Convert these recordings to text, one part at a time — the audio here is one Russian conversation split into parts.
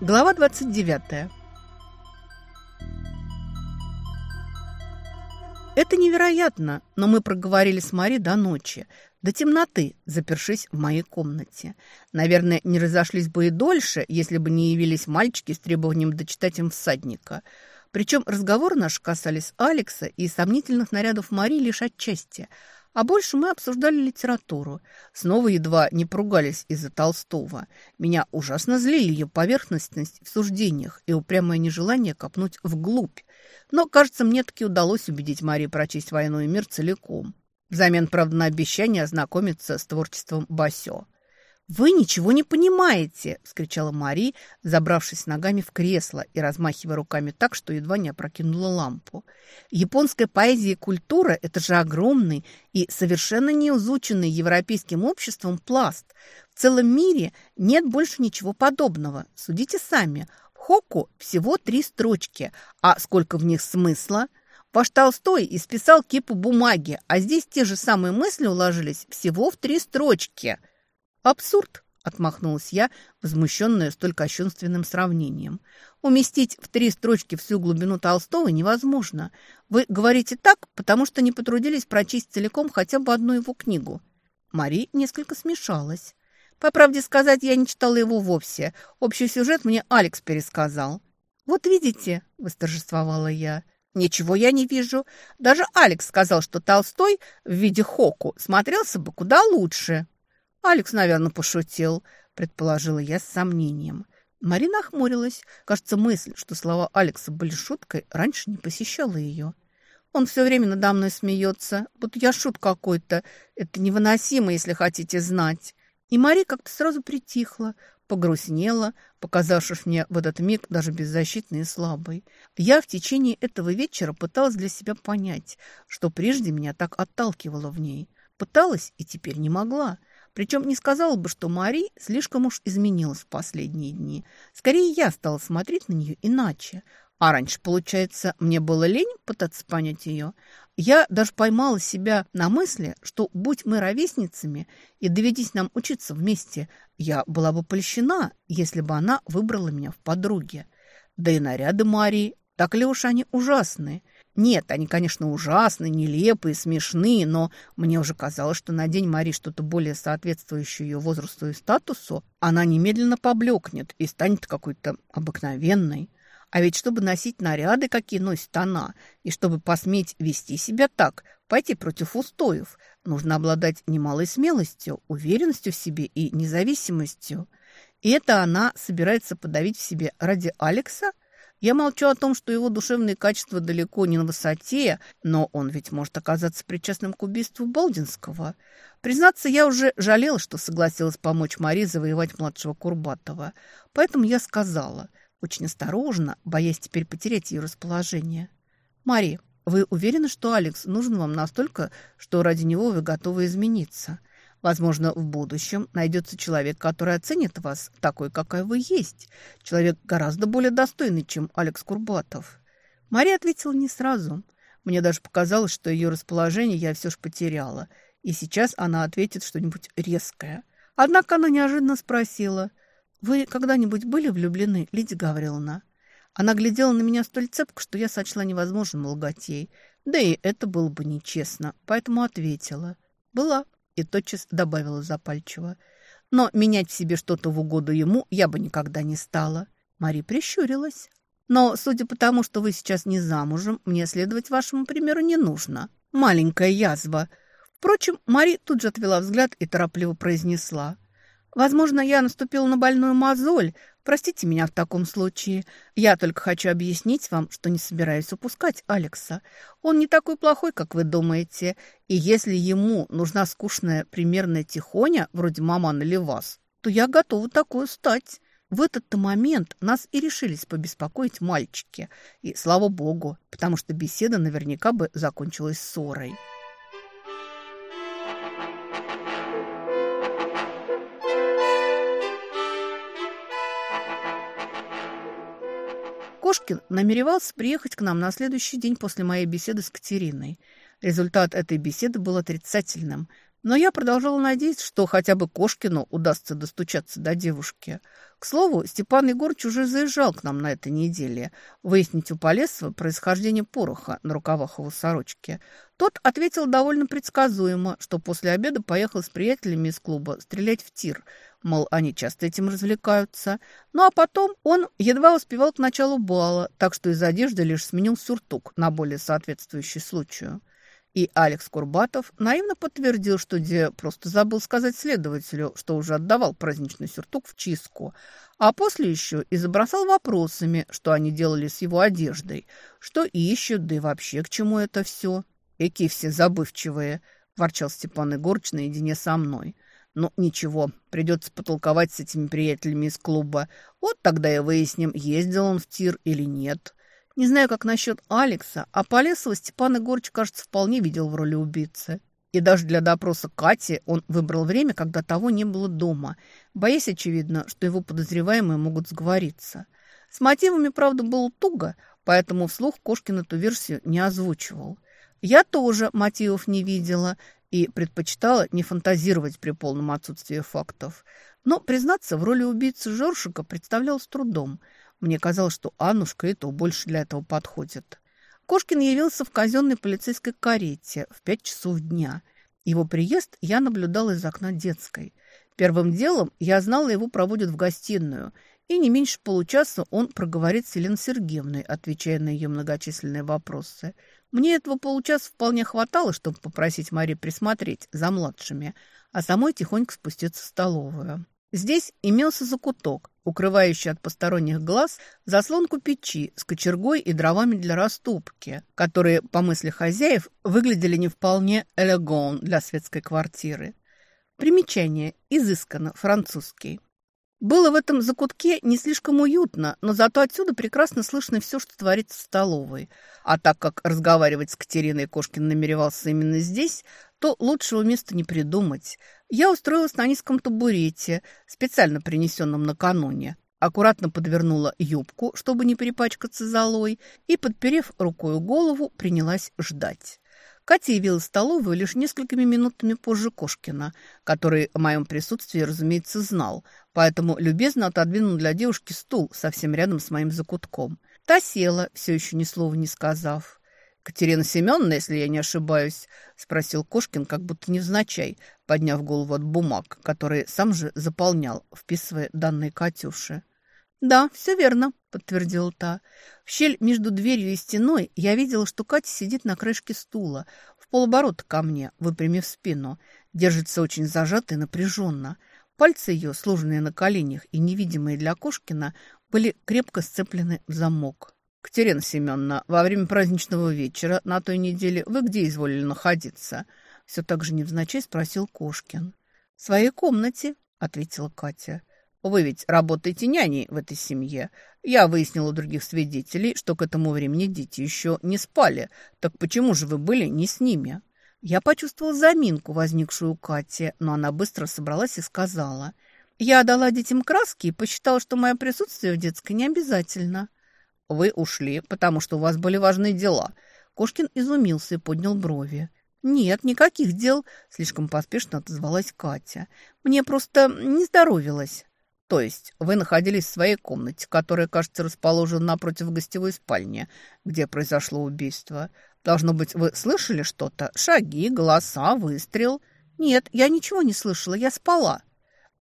Глава 29. Это невероятно, но мы проговорили с Мари до ночи, до темноты, запершись в моей комнате. Наверное, не разошлись бы и дольше, если бы не явились мальчики с требованием дочитать им всадника. Причем разговоры наши касались Алекса и сомнительных нарядов Мари лишь отчасти – а больше мы обсуждали литературу. Снова едва не поругались из-за Толстого. Меня ужасно злили ее поверхностность в суждениях и упрямое нежелание копнуть вглубь. Но, кажется, мне таки удалось убедить Марию прочесть «Войну и мир» целиком. Взамен, правда, на обещание ознакомиться с творчеством Басё. «Вы ничего не понимаете!» – вскричала Мари, забравшись ногами в кресло и размахивая руками так, что едва не опрокинула лампу. «Японская поэзия и культура – это же огромный и совершенно неизученный европейским обществом пласт. В целом мире нет больше ничего подобного. Судите сами. В Хоку всего три строчки, а сколько в них смысла – Ваш Толстой исписал кипу бумаги, а здесь те же самые мысли уложились всего в три строчки – «Абсурд!» – отмахнулась я, возмущенная столь кощунственным сравнением. «Уместить в три строчки всю глубину Толстого невозможно. Вы говорите так, потому что не потрудились прочесть целиком хотя бы одну его книгу». Мари несколько смешалась. По правде сказать, я не читала его вовсе. Общий сюжет мне Алекс пересказал. «Вот видите», – восторжествовала я, – «ничего я не вижу. Даже Алекс сказал, что Толстой в виде Хоку смотрелся бы куда лучше». «Алекс, наверное, пошутил», – предположила я с сомнением. Марина охмурилась. Кажется, мысль, что слова Алекса были шуткой, раньше не посещала ее. Он все время надо мной смеется, будто я шут какой-то. Это невыносимо, если хотите знать. И Мари как-то сразу притихла, погрустнела, показавшись мне в этот миг даже беззащитной и слабой. Я в течение этого вечера пыталась для себя понять, что прежде меня так отталкивало в ней. Пыталась и теперь не могла. Причем не сказала бы, что Мари слишком уж изменилась в последние дни. Скорее, я стала смотреть на нее иначе. А раньше, получается, мне было лень пытаться понять ее. Я даже поймала себя на мысли, что, будь мы ровесницами и доведись нам учиться вместе, я была бы польщена, если бы она выбрала меня в подруге. Да и наряды Марии, так ли уж они ужасные – нет, они, конечно, ужасны, нелепые, смешные, но мне уже казалось, что на день Мари что-то более соответствующее ее возрасту и статусу, она немедленно поблекнет и станет какой-то обыкновенной. А ведь чтобы носить наряды, какие носит она, и чтобы посметь вести себя так, пойти против устоев, нужно обладать немалой смелостью, уверенностью в себе и независимостью. И это она собирается подавить в себе ради Алекса – я молчу о том, что его душевные качества далеко не на высоте, но он ведь может оказаться причастным к убийству Болдинского. Признаться, я уже жалела, что согласилась помочь Мари завоевать младшего Курбатова. Поэтому я сказала, очень осторожно, боясь теперь потерять ее расположение. «Мари, вы уверены, что Алекс нужен вам настолько, что ради него вы готовы измениться?» Возможно, в будущем найдется человек, который оценит вас такой, какая вы есть. Человек гораздо более достойный, чем Алекс Курбатов. Мария ответила не сразу. Мне даже показалось, что ее расположение я все же потеряла. И сейчас она ответит что-нибудь резкое. Однако она неожиданно спросила, «Вы когда-нибудь были влюблены, Лидия Гавриловна?» Она глядела на меня столь цепко, что я сочла невозможным лгать ей. Да и это было бы нечестно, поэтому ответила. «Была» и тотчас добавила запальчиво. «Но менять в себе что-то в угоду ему я бы никогда не стала». Мари прищурилась. «Но, судя по тому, что вы сейчас не замужем, мне следовать вашему примеру не нужно. Маленькая язва». Впрочем, Мари тут же отвела взгляд и торопливо произнесла. «Возможно, я наступила на больную мозоль, Простите меня в таком случае. Я только хочу объяснить вам, что не собираюсь упускать Алекса. Он не такой плохой, как вы думаете. И если ему нужна скучная примерная тихоня, вроде мамана или вас, то я готова такую стать. В этот-то момент нас и решились побеспокоить мальчики. И слава богу, потому что беседа наверняка бы закончилась ссорой. Кошкин намеревался приехать к нам на следующий день после моей беседы с Катериной. Результат этой беседы был отрицательным. Но я продолжала надеяться, что хотя бы Кошкину удастся достучаться до девушки. К слову, Степан Егорович уже заезжал к нам на этой неделе выяснить у Полесова происхождение пороха на рукавах его сорочки. Тот ответил довольно предсказуемо, что после обеда поехал с приятелями из клуба стрелять в тир. Мол, они часто этим развлекаются. Ну а потом он едва успевал к началу бала, так что из одежды лишь сменил сюртук на более соответствующий случаю. И Алекс Курбатов наивно подтвердил, что Де просто забыл сказать следователю, что уже отдавал праздничный сюртук в чистку, а после еще и забросал вопросами, что они делали с его одеждой, что ищут, да и вообще к чему это все. «Эки все забывчивые», – ворчал Степан Егорыч наедине со мной. «Ну, ничего, придется потолковать с этими приятелями из клуба. Вот тогда и выясним, ездил он в тир или нет». Не знаю, как насчет Алекса, а Полесова Степан Егорыч, кажется, вполне видел в роли убийцы. И даже для допроса Кати он выбрал время, когда того не было дома, боясь, очевидно, что его подозреваемые могут сговориться. С мотивами, правда, было туго, поэтому вслух Кошкин эту версию не озвучивал. Я тоже мотивов не видела и предпочитала не фантазировать при полном отсутствии фактов. Но, признаться, в роли убийцы Жоршика представлял с трудом – мне казалось, что Аннушка и то больше для этого подходит. Кошкин явился в казенной полицейской карете в пять часов дня. Его приезд я наблюдала из окна детской. Первым делом я знала, его проводят в гостиную, и не меньше получаса он проговорит с Еленой Сергеевной, отвечая на ее многочисленные вопросы. Мне этого получаса вполне хватало, чтобы попросить Мари присмотреть за младшими, а самой тихонько спуститься в столовую. Здесь имелся закуток, укрывающий от посторонних глаз заслонку печи с кочергой и дровами для растопки, которые, по мысли хозяев, выглядели не вполне элегон для светской квартиры. Примечание. Изысканно. Французский. Было в этом закутке не слишком уютно, но зато отсюда прекрасно слышно все, что творится в столовой. А так как разговаривать с Катериной Кошкин намеревался именно здесь, то лучшего места не придумать. Я устроилась на низком табурете, специально принесенном накануне. Аккуратно подвернула юбку, чтобы не перепачкаться золой, и, подперев рукой голову, принялась ждать. Катя явилась в столовую лишь несколькими минутами позже Кошкина, который о моем присутствии, разумеется, знал, поэтому любезно отодвинул для девушки стул совсем рядом с моим закутком. Та села, все еще ни слова не сказав. «Катерина Семеновна, если я не ошибаюсь?» – спросил Кошкин, как будто невзначай, подняв голову от бумаг, которые сам же заполнял, вписывая данные Катюши. «Да, все верно», — подтвердила та. В щель между дверью и стеной я видела, что Катя сидит на крышке стула, в полоборота ко мне, выпрямив спину. Держится очень зажато и напряженно. Пальцы ее, сложенные на коленях и невидимые для Кошкина, были крепко сцеплены в замок. «Катерина Семеновна, во время праздничного вечера на той неделе вы где изволили находиться?» Все так же невзначай спросил Кошкин. «В своей комнате», — ответила Катя. Вы ведь работаете няней в этой семье. Я выяснил у других свидетелей, что к этому времени дети еще не спали. Так почему же вы были не с ними?» Я почувствовал заминку, возникшую у Кати, но она быстро собралась и сказала. «Я дала детям краски и посчитала, что мое присутствие в детской не обязательно». «Вы ушли, потому что у вас были важные дела». Кошкин изумился и поднял брови. «Нет, никаких дел», — слишком поспешно отозвалась Катя. «Мне просто не здоровилось». То есть вы находились в своей комнате, которая, кажется, расположена напротив гостевой спальни, где произошло убийство. Должно быть, вы слышали что-то? Шаги, голоса, выстрел? Нет, я ничего не слышала, я спала.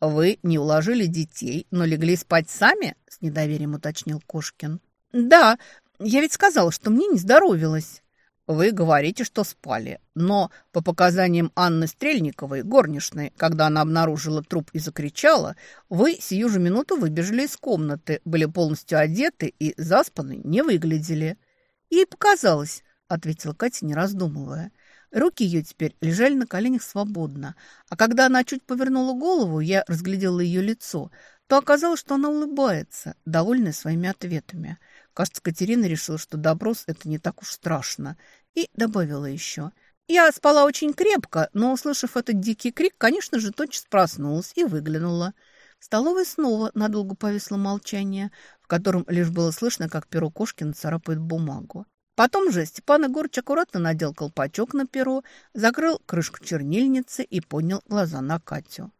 Вы не уложили детей, но легли спать сами? С недоверием уточнил Кошкин. Да, я ведь сказала, что мне не здоровилось. Вы говорите, что спали, но по показаниям Анны Стрельниковой, горничной, когда она обнаружила труп и закричала, вы сию же минуту выбежали из комнаты, были полностью одеты и заспаны не выглядели. Ей показалось, ответила Катя, не раздумывая. Руки ее теперь лежали на коленях свободно, а когда она чуть повернула голову, я разглядела ее лицо, то оказалось, что она улыбается, довольная своими ответами – Кажется, Катерина решила, что допрос – это не так уж страшно. И добавила еще. Я спала очень крепко, но, услышав этот дикий крик, конечно же, тотчас проснулась и выглянула. В столовой снова надолго повисло молчание, в котором лишь было слышно, как перо Кошкина царапает бумагу. Потом же Степан Егорыч аккуратно надел колпачок на перо, закрыл крышку чернильницы и поднял глаза на Катю.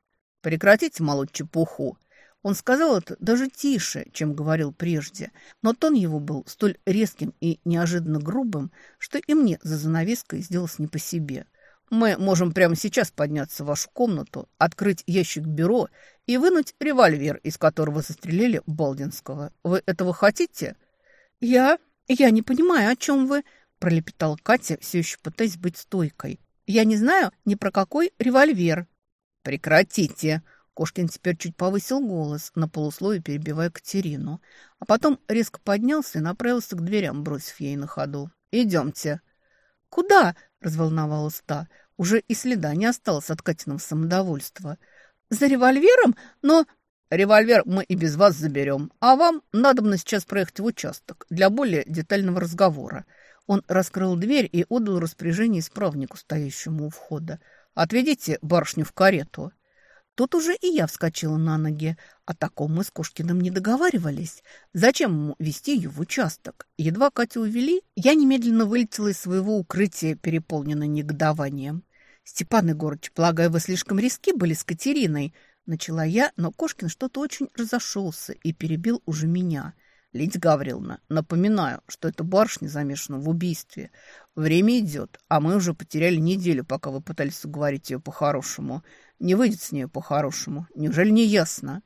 «Прекратите молоть чепуху!» Он сказал это даже тише, чем говорил прежде, но тон его был столь резким и неожиданно грубым, что и мне за занавеской сделалось не по себе. Мы можем прямо сейчас подняться в вашу комнату, открыть ящик бюро и вынуть револьвер, из которого застрелили Балдинского. Вы этого хотите?» «Я? Я не понимаю, о чем вы?» – пролепетала Катя, все еще пытаясь быть стойкой. «Я не знаю ни про какой револьвер». «Прекратите!» Кошкин теперь чуть повысил голос, на полусловие перебивая Катерину. А потом резко поднялся и направился к дверям, бросив ей на ходу. «Идемте». «Куда?» – разволновалась та. Уже и следа не осталось от Катиного самодовольства. «За револьвером? Но...» «Револьвер мы и без вас заберем, а вам надо бы сейчас проехать в участок для более детального разговора». Он раскрыл дверь и отдал распоряжение исправнику, стоящему у входа. «Отведите барышню в карету». Тут уже и я вскочила на ноги. О таком мы с Кошкиным не договаривались. Зачем ему вести ее в участок? Едва Катю увели, я немедленно вылетела из своего укрытия, переполненной негодованием. «Степан Егорович, полагаю, вы слишком риски были с Катериной?» Начала я, но Кошкин что-то очень разошелся и перебил уже меня – Лидия Гавриловна, напоминаю, что эта барышня замешана в убийстве. Время идет, а мы уже потеряли неделю, пока вы пытались уговорить ее по-хорошему. Не выйдет с нее по-хорошему. Неужели не ясно?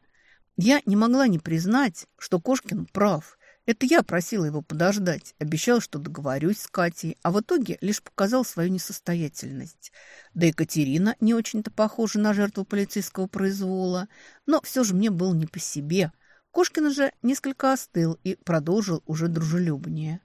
Я не могла не признать, что Кошкин прав. Это я просила его подождать, обещала, что договорюсь с Катей, а в итоге лишь показал свою несостоятельность. Да и Катерина не очень-то похожа на жертву полицейского произвола, но все же мне было не по себе – Кошкин же несколько остыл и продолжил уже дружелюбнее.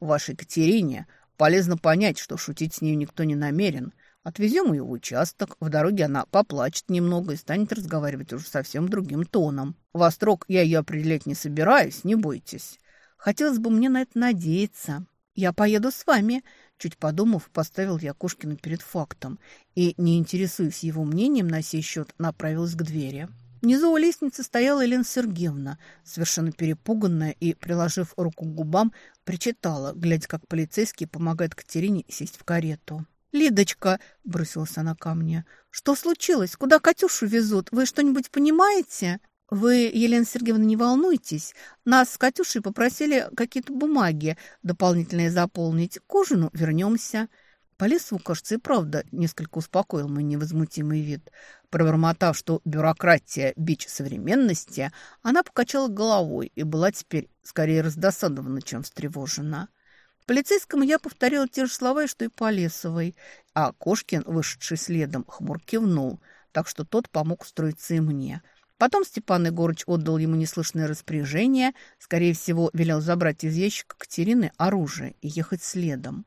«Вашей Катерине полезно понять, что шутить с ней никто не намерен. Отвезем ее в участок, в дороге она поплачет немного и станет разговаривать уже совсем другим тоном. Во строк я ее определять не собираюсь, не бойтесь. Хотелось бы мне на это надеяться. Я поеду с вами». Чуть подумав, поставил я Кошкина перед фактом и, не интересуясь его мнением на сей счет, направилась к двери. Внизу у лестницы стояла Елена Сергеевна, совершенно перепуганная и, приложив руку к губам, причитала, глядя, как полицейский помогает Катерине сесть в карету. «Лидочка!» – бросилась она ко мне. «Что случилось? Куда Катюшу везут? Вы что-нибудь понимаете?» «Вы, Елена Сергеевна, не волнуйтесь. Нас с Катюшей попросили какие-то бумаги дополнительные заполнить. К ужину вернемся». По лесу, кажется, и правда несколько успокоил мой невозмутимый вид. Пробормотав, что бюрократия – бич современности, она покачала головой и была теперь скорее раздосадована, чем встревожена. Полицейскому я повторила те же слова, что и Полесовой, а Кошкин, вышедший следом, хмур кивнул, так что тот помог устроиться и мне. Потом Степан Егорыч отдал ему неслышное распоряжение, скорее всего, велел забрать из ящика Катерины оружие и ехать следом.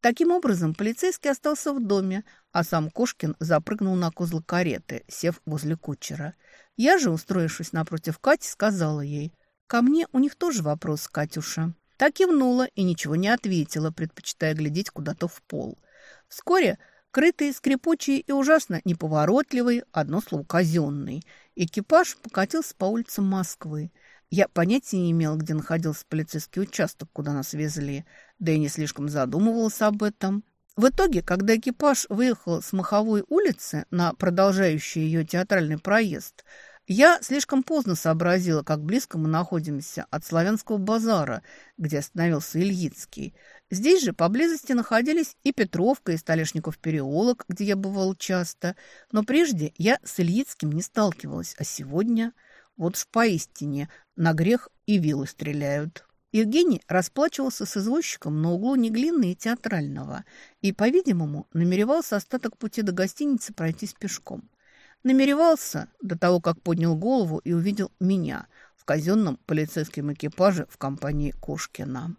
Таким образом, полицейский остался в доме, а сам Кошкин запрыгнул на козлы кареты, сев возле кучера. Я же, устроившись напротив Кати, сказала ей, «Ко мне у них тоже вопрос, Катюша». Так кивнула и ничего не ответила, предпочитая глядеть куда-то в пол. Вскоре крытый, скрипучий и ужасно неповоротливый, одно слово казенный, экипаж покатился по улицам Москвы. Я понятия не имела, где находился полицейский участок, куда нас везли, да и не слишком задумывалась об этом. В итоге, когда экипаж выехал с Маховой улицы на продолжающий ее театральный проезд, я слишком поздно сообразила, как близко мы находимся от Славянского базара, где остановился Ильицкий. Здесь же поблизости находились и Петровка, и Столешников переулок, где я бывал часто. Но прежде я с Ильицким не сталкивалась, а сегодня... Вот ж поистине на грех и вилы стреляют. Евгений расплачивался с извозчиком на углу Неглинной и Театрального и, по-видимому, намеревался остаток пути до гостиницы пройтись пешком. Намеревался до того, как поднял голову и увидел меня в казенном полицейском экипаже в компании Кошкина.